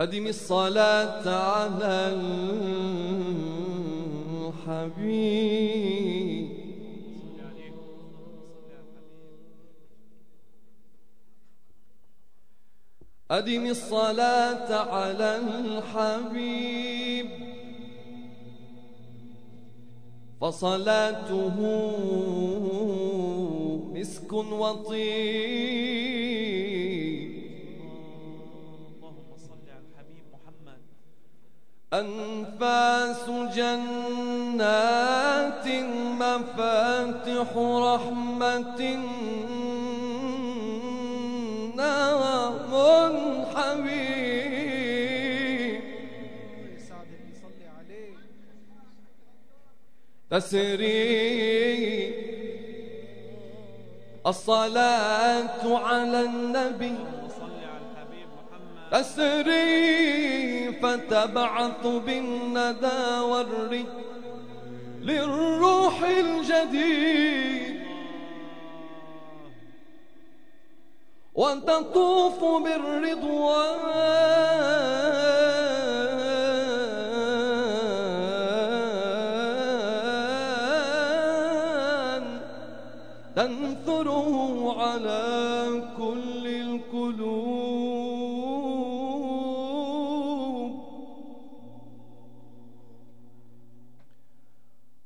أدم الصلاة على الحبيب. أدم الصلاة على الحبيب. فصلاته مسك وطيب. أنفاس جنات مفاتح رحمة نام حبيب تسري الصلاة على النبي. تسري فتبعث بالندى والري للروح الجديد. وتطوف بالرضوان. تنثره على كل القلوب.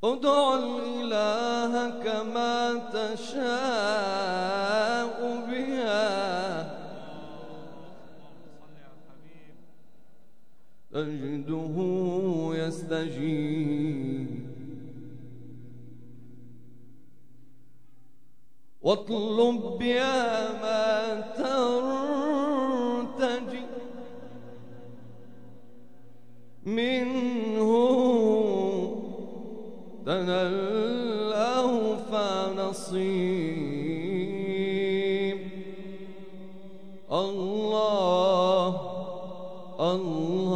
ادع الإله كما تشاء بها. تجده يستجيب. واطلب بها ما ترتجي. منه فنصيب الله الله.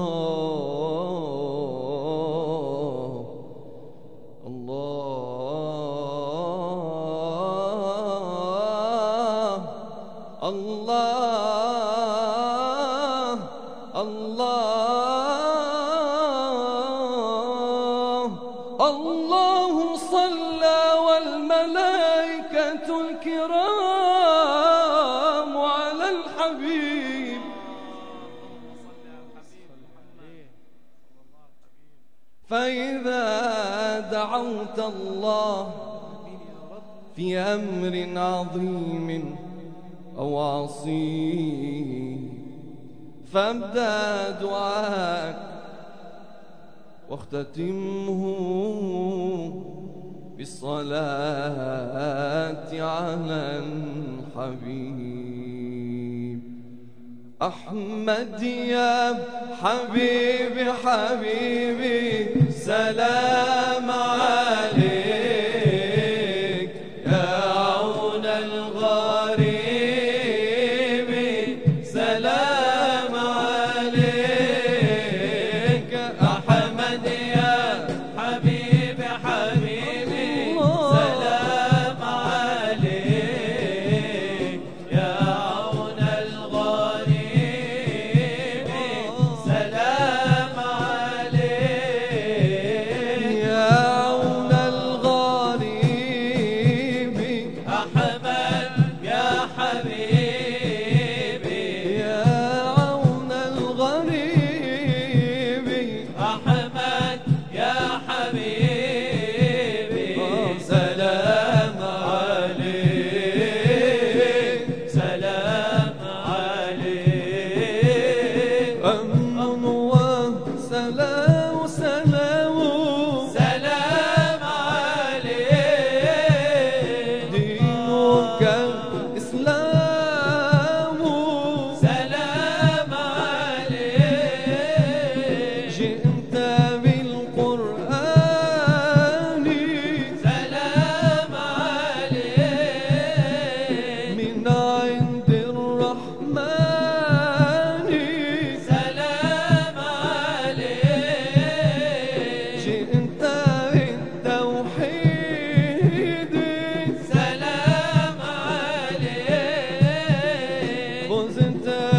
الحبيب. فإذا دعوت الله في أمر عظيم أو عصيب فابدأ دعاءك واختتمه بالصلاة على الحبيب. أحمد يا حبيبي حبيبي سلام the